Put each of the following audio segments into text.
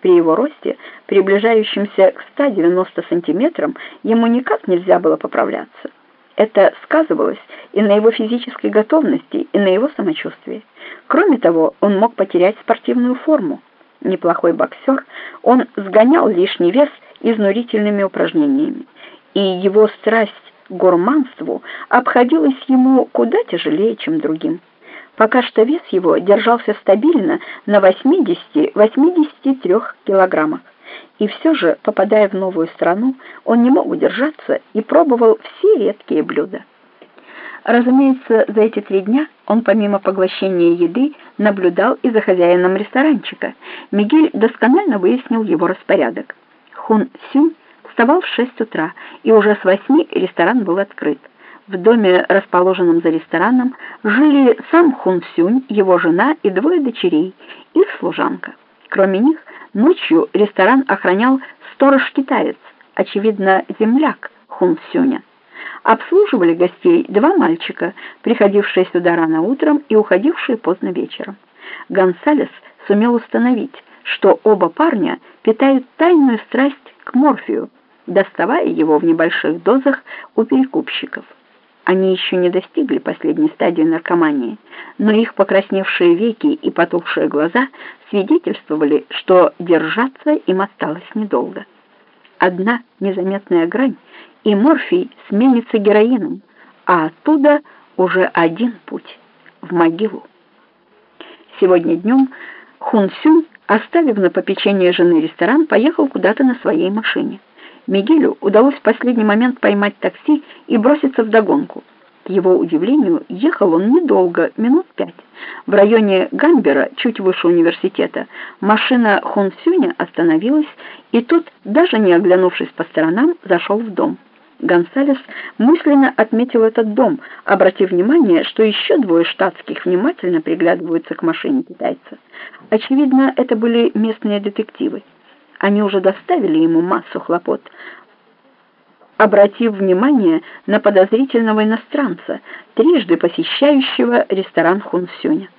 При его росте, приближающемся к 190 сантиметрам, ему никак нельзя было поправляться. Это сказывалось и на его физической готовности, и на его самочувствии. Кроме того, он мог потерять спортивную форму. Неплохой боксер, он сгонял лишний вес изнурительными упражнениями, и его страсть к гурманству обходилась ему куда тяжелее, чем другим. Пока что вес его держался стабильно на 80-83 килограммах. И все же, попадая в новую страну, он не мог удержаться и пробовал все редкие блюда. Разумеется, за эти три дня он помимо поглощения еды наблюдал и за хозяином ресторанчика. Мигель досконально выяснил его распорядок. Хун Сюнь вставал в шесть утра, и уже с восьми ресторан был открыт. В доме, расположенном за рестораном, жили сам Хун Сюнь, его жена и двое дочерей, их служанка. Кроме них, ночью ресторан охранял сторож-китаец, очевидно, земляк Хун Сюня. Обслуживали гостей два мальчика, приходившие сюда рано утром и уходившие поздно вечером. Гонсалес сумел установить, что оба парня питают тайную страсть к морфию, доставая его в небольших дозах у перекупщиков. Они еще не достигли последней стадии наркомании, но их покрасневшие веки и потухшие глаза свидетельствовали, что держаться им осталось недолго. Одна незаметная грань, и морфий сменится героином, а оттуда уже один путь — в могилу. Сегодня днем Хун Сюн, оставив на попечение жены ресторан, поехал куда-то на своей машине. Мигелю удалось в последний момент поймать такси и броситься в догонку. К его удивлению, ехал он недолго, минут пять. В районе Гамбера, чуть выше университета, машина Хонсюня остановилась, и тот, даже не оглянувшись по сторонам, зашел в дом. Гонсалес мысленно отметил этот дом, обратив внимание, что еще двое штатских внимательно приглядываются к машине китайца. Очевидно, это были местные детективы. Они уже доставили ему массу хлопот, обратив внимание на подозрительного иностранца, трижды посещающего ресторан Хунсюня.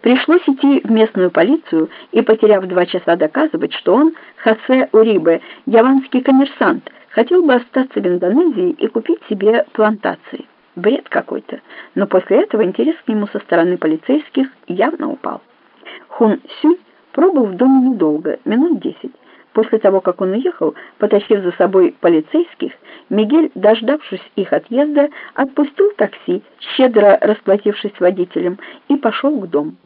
Пришлось идти в местную полицию и, потеряв два часа, доказывать, что он, Хосе Урибе, яванский коммерсант, хотел бы остаться в Индонезии и купить себе плантации. Бред какой-то, но после этого интерес к нему со стороны полицейских явно упал. Хун Сюнь Пробыл в доме недолго, минут десять. После того, как он уехал, потащив за собой полицейских, Мигель, дождавшись их отъезда, отпустил такси, щедро расплатившись водителем, и пошел к дому.